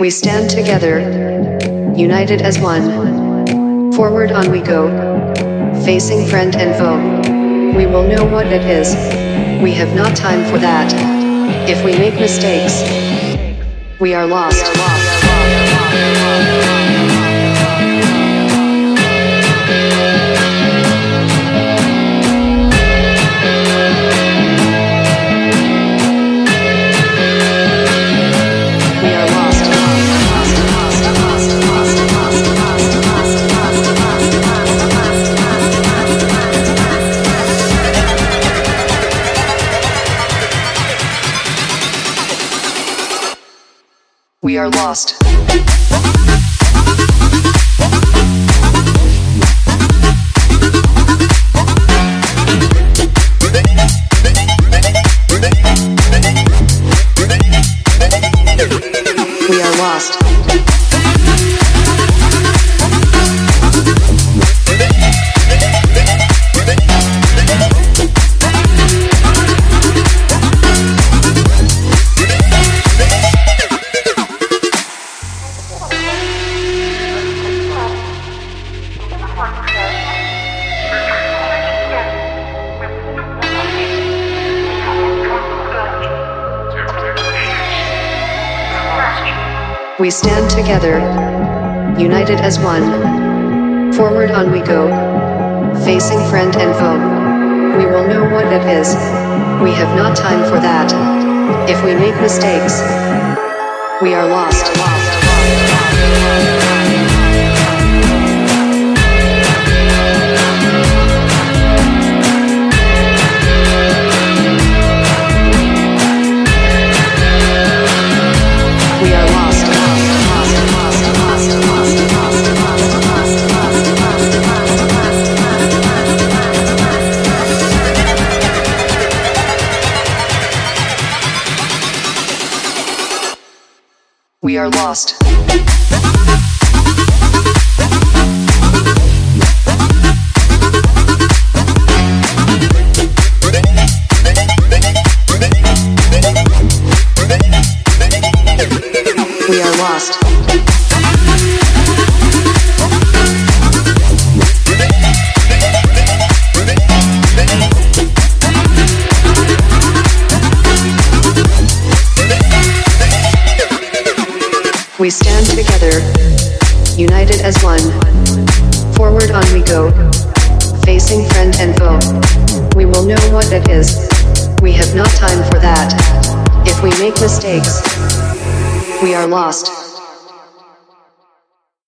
We stand together, united as one. Forward on we go, facing friend and foe. We will know what it is. We have not time for that. If we make mistakes, we are lost. We We are lost. We stand together, united as one. Forward on we go, facing friend and foe. We will know what it is. We have not time for that. If we make mistakes, we are lost. We We are lost. We are lost. We stand together, united as one. Forward on we go, facing friend and foe. We will know what it is. We have not time for that. If we make mistakes, we are lost.